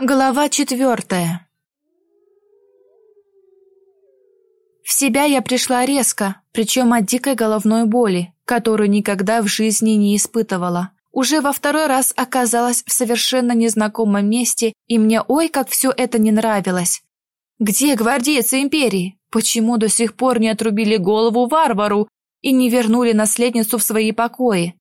Глава четвертая. В себя я пришла резко, причем от дикой головной боли, которую никогда в жизни не испытывала. Уже во второй раз оказалась в совершенно незнакомом месте, и мне ой, как все это не нравилось. Где гвардейцы империи? Почему до сих пор не отрубили голову варвару и не вернули наследницу в свои покои?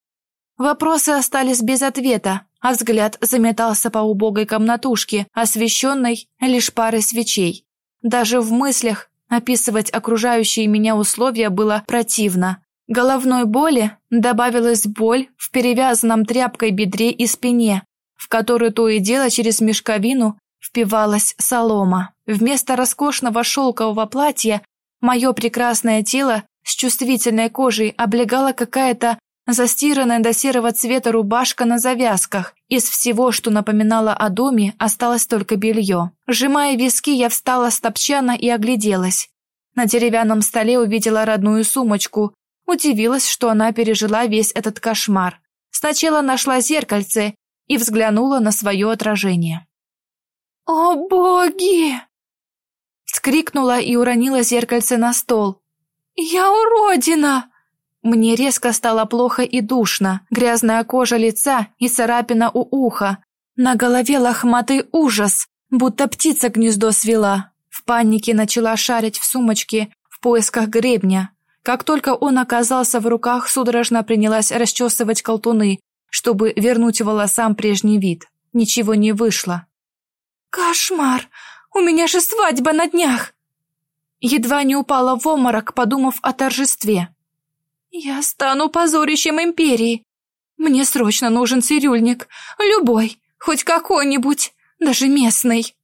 Вопросы остались без ответа, а взгляд заметался по убогой комнатушке, освещенной лишь парой свечей. Даже в мыслях описывать окружающие меня условия было противно. Головной боли добавилась боль в перевязанном тряпкой бедре и спине, в которую то и дело через мешковину впивалась солома. Вместо роскошного шелкового платья мое прекрасное тело с чувствительной кожей облегала какая-то Застиранная до серого цвета рубашка на завязках. Из всего, что напоминало о доме, осталось только белье. Сжимая виски, я встала с топчана и огляделась. На деревянном столе увидела родную сумочку. Удивилась, что она пережила весь этот кошмар. Сначала нашла зеркальце и взглянула на свое отражение. «О, боги!» Вскрикнула и уронила зеркальце на стол. «Я уродина!» Мне резко стало плохо и душно. Грязная кожа лица и царапина у уха. На голове лохматый ужас, будто птица гнездо свела. В панике начала шарить в сумочке в поисках гребня. Как только он оказался в руках, судорожно принялась расчесывать колтуны, чтобы вернуть волосам прежний вид. Ничего не вышло. «Кошмар! У меня же свадьба на днях!» Едва не упала в обморок, подумав о торжестве. «Я стану позорищем империи. Мне срочно нужен цирюльник. Любой, хоть какой-нибудь, даже местный».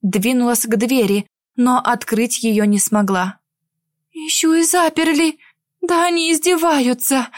Двинулась к двери, но открыть ее не смогла. «Еще и заперли. Да они издеваются».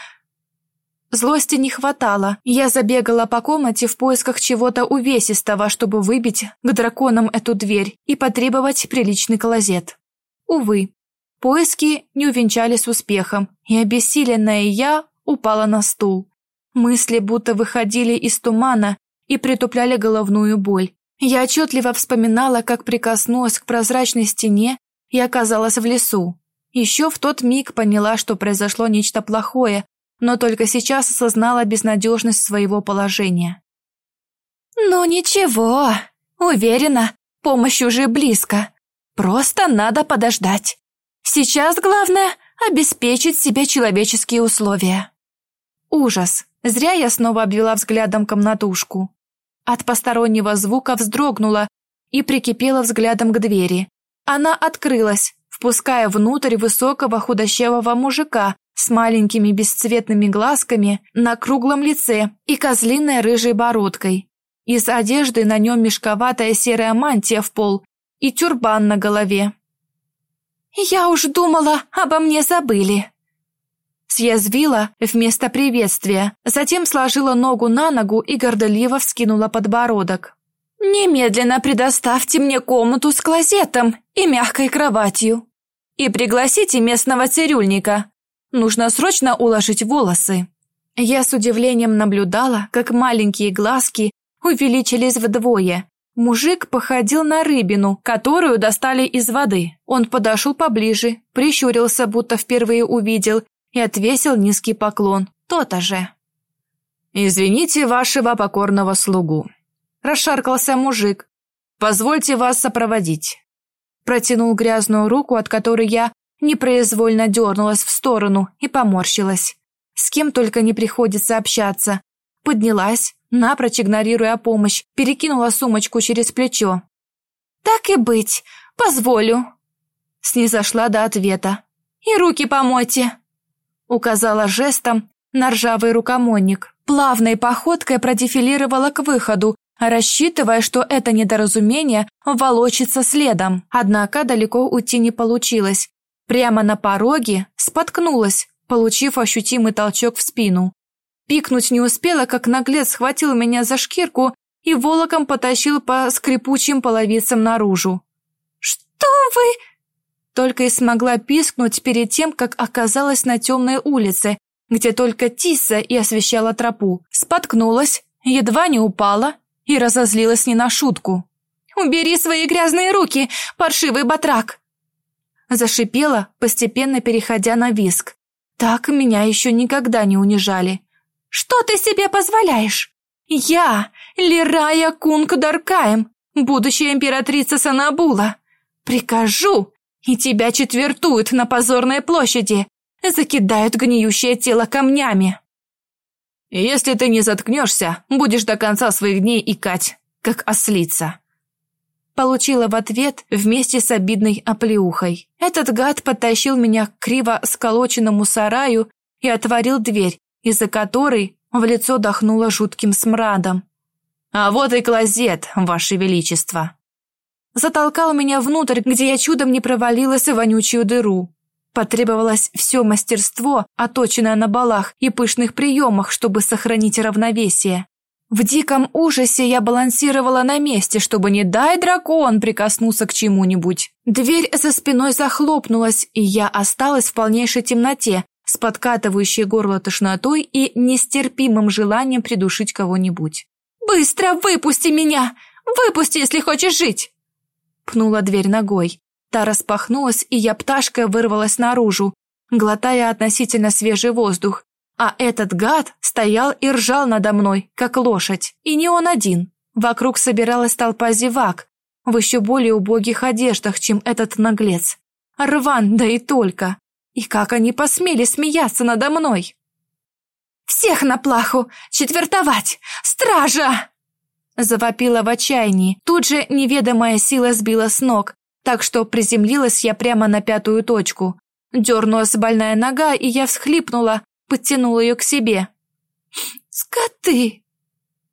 Злости не хватало. Я забегала по комнате в поисках чего-то увесистого, чтобы выбить к драконам эту дверь и потребовать приличный клозет. Увы, Поиски не увенчались успехом, и обессиленная я упала на стул. Мысли будто выходили из тумана и притупляли головную боль. Я отчетливо вспоминала, как прикоснулась к прозрачной стене и оказалась в лесу. Еще в тот миг поняла, что произошло нечто плохое, но только сейчас осознала безнадежность своего положения. «Ну ничего, уверена, помощь уже близко. Просто надо подождать». Сейчас главное — обеспечить себе человеческие условия. Ужас. Зря я снова обвела взглядом комнатушку. От постороннего звука вздрогнула и прикипела взглядом к двери. Она открылась, впуская внутрь высокого худощавого мужика с маленькими бесцветными глазками на круглом лице и козлиной рыжей бородкой. Из одежды на нем мешковатая серая мантия в пол и тюрбан на голове. «Я уж думала, обо мне забыли!» Съязвила вместо приветствия, затем сложила ногу на ногу и горделиво вскинула подбородок. «Немедленно предоставьте мне комнату с клозетом и мягкой кроватью. И пригласите местного цирюльника. Нужно срочно уложить волосы». Я с удивлением наблюдала, как маленькие глазки увеличились вдвое, Мужик походил на рыбину, которую достали из воды. Он подошел поближе, прищурился, будто впервые увидел, и отвесил низкий поклон. То-то же. «Извините вашего покорного слугу», – расшаркался мужик. «Позвольте вас сопроводить». Протянул грязную руку, от которой я непроизвольно дернулась в сторону и поморщилась. С кем только не приходится общаться. Поднялась, напрочь игнорируя помощь, перекинула сумочку через плечо. «Так и быть, позволю», — снизошла до ответа. «И руки помойте», — указала жестом на ржавый рукомойник. Плавной походкой продефилировала к выходу, рассчитывая, что это недоразумение волочится следом. Однако далеко уйти не получилось. Прямо на пороге споткнулась, получив ощутимый толчок в спину. Пикнуть не успела, как наглец схватил меня за шкирку и волоком потащил по скрипучим половицам наружу. «Что вы?» Только и смогла пискнуть перед тем, как оказалась на темной улице, где только Тисса и освещала тропу. Споткнулась, едва не упала и разозлилась не на шутку. «Убери свои грязные руки, паршивый батрак!» Зашипела, постепенно переходя на виск. Так меня еще никогда не унижали. «Что ты себе позволяешь? Я, Лирая Кунг Даркаем, будущая императрица Санабула. Прикажу, и тебя четвертуют на позорной площади, закидают гниющее тело камнями. Если ты не заткнешься, будешь до конца своих дней икать, как ослица. Получила в ответ вместе с обидной оплеухой. Этот гад подтащил меня к криво сколоченному сараю и отворил дверь, из-за которой в лицо дохнуло жутким смрадом. «А вот и клозет, ваше величество!» Затолкал меня внутрь, где я чудом не провалилась в вонючую дыру. Потребовалось все мастерство, оточенное на балах и пышных приемах, чтобы сохранить равновесие. В диком ужасе я балансировала на месте, чтобы не дай дракон прикоснуться к чему-нибудь. Дверь за спиной захлопнулась, и я осталась в полнейшей темноте, с подкатывающей горло тошнотой и нестерпимым желанием придушить кого-нибудь. «Быстро выпусти меня! Выпусти, если хочешь жить!» Пнула дверь ногой. Та распахнулась, и я пташкой вырвалась наружу, глотая относительно свежий воздух. А этот гад стоял и ржал надо мной, как лошадь. И не он один. Вокруг собиралась толпа зевак, в еще более убогих одеждах, чем этот наглец. Рван, да и только. И как они посмели смеяться надо мной? «Всех на плаху! Четвертовать! Стража!» Завопила в отчаянии. Тут же неведомая сила сбила с ног, так что приземлилась я прямо на пятую точку. Дернулась больная нога, и я всхлипнула, подтянула ее к себе. «Скоты!»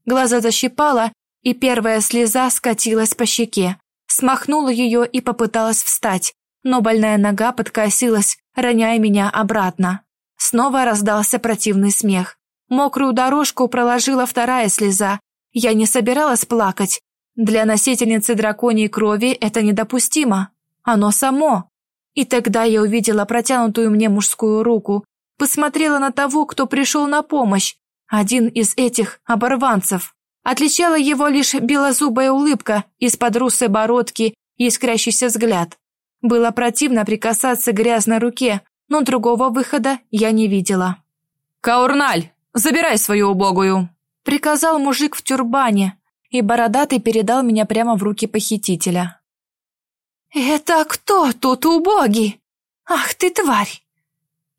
Глаза защипала, и первая слеза скатилась по щеке. Смахнула ее и попыталась встать, но больная нога подкосилась, роняя меня обратно. Снова раздался противный смех. Мокрую дорожку проложила вторая слеза. Я не собиралась плакать. Для носительницы драконьей крови это недопустимо. Оно само. И тогда я увидела протянутую мне мужскую руку, посмотрела на того, кто пришел на помощь. Один из этих оборванцев. Отличала его лишь белозубая улыбка из-под русой бородки и искрящийся взгляд. Было противно прикасаться к грязной руке, но другого выхода я не видела. «Каурналь, забирай свою убогую!» Приказал мужик в тюрбане, и бородатый передал меня прямо в руки похитителя. «Это кто тут убогий? Ах ты тварь!»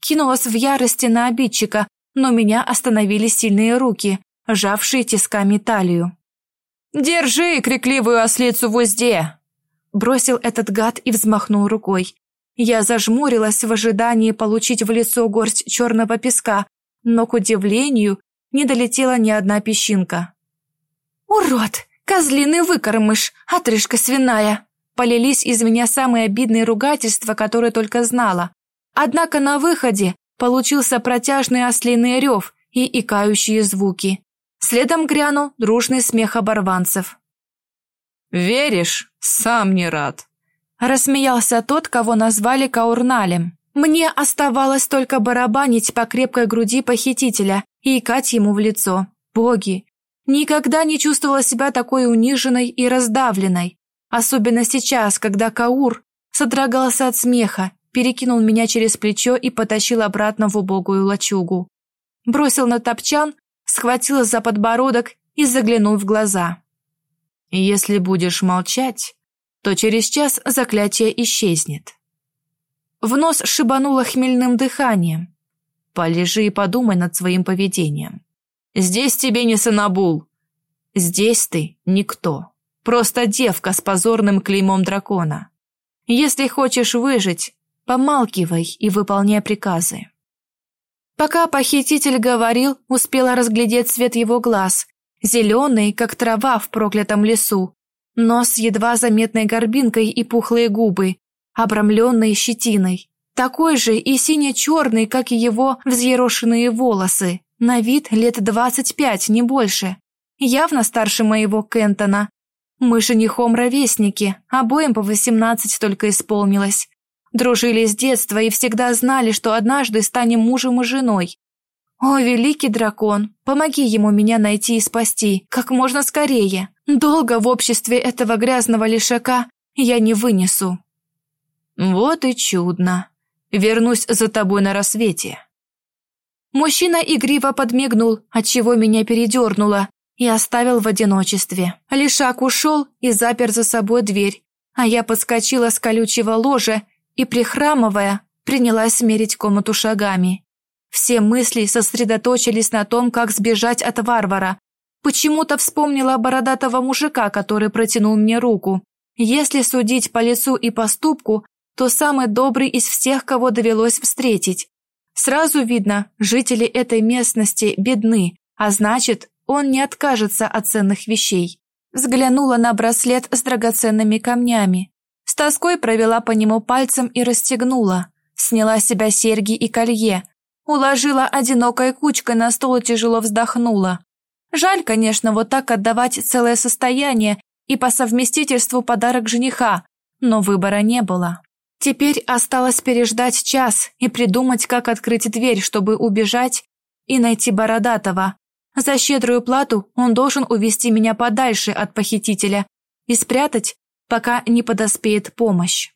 Кинулась в ярости на обидчика, но меня остановили сильные руки, сжавшие тисками талию. «Держи крикливую ослицу в узде!» Бросил этот гад и взмахнул рукой. Я зажмурилась в ожидании получить в лицо горсть черного песка, но, к удивлению, не долетела ни одна песчинка. «Урод! Козлиный выкормыш! Отрыжка свиная!» Полились из меня самые обидные ругательства, которые только знала. Однако на выходе получился протяжный ослиный рев и икающие звуки. Следом грянул дружный смех оборванцев. «Веришь? Сам не рад!» Рассмеялся тот, кого назвали Каурналем. Мне оставалось только барабанить по крепкой груди похитителя и икать ему в лицо. Боги! Никогда не чувствовала себя такой униженной и раздавленной. Особенно сейчас, когда Каур содрогался от смеха, перекинул меня через плечо и потащил обратно в убогую лачугу. Бросил на топчан, схватил за подбородок и заглянул в глаза. Если будешь молчать, то через час заклятие исчезнет. В нос шибануло хмельным дыханием. Полежи и подумай над своим поведением. Здесь тебе не Санабул. Здесь ты никто. Просто девка с позорным клеймом дракона. Если хочешь выжить, помалкивай и выполняй приказы. Пока похититель говорил, успела разглядеть цвет его глаз зеленый, как трава в проклятом лесу, нос с едва заметной горбинкой и пухлые губы, обрамленные щетиной. Такой же и сине-черный, как и его взъерошенные волосы, на вид лет двадцать пять, не больше. Явно старше моего Кентона. Мы женихом ровесники, обоим по восемнадцать только исполнилось. Дружили с детства и всегда знали, что однажды станем мужем и женой. О, великий дракон, помоги ему меня найти и спасти, как можно скорее. Долго в обществе этого грязного лишака я не вынесу. Вот и чудно. Вернусь за тобой на рассвете. Мужчина игриво подмигнул, отчего меня передернуло, и оставил в одиночестве. Лишак ушел и запер за собой дверь, а я подскочила с колючего ложа и, прихрамывая, принялась мерить комнату шагами. Все мысли сосредоточились на том, как сбежать от варвара. Почему-то вспомнила бородатого мужика, который протянул мне руку. Если судить по лицу и поступку, то самый добрый из всех, кого довелось встретить. Сразу видно, жители этой местности бедны, а значит, он не откажется от ценных вещей. Взглянула на браслет с драгоценными камнями. С тоской провела по нему пальцем и расстегнула. Сняла с себя серьги и колье. Уложила одинокой кучкой на стол и тяжело вздохнула. Жаль, конечно, вот так отдавать целое состояние и по совместительству подарок жениха, но выбора не было. Теперь осталось переждать час и придумать, как открыть дверь, чтобы убежать и найти Бородатого. За щедрую плату он должен увести меня подальше от похитителя и спрятать, пока не подоспеет помощь.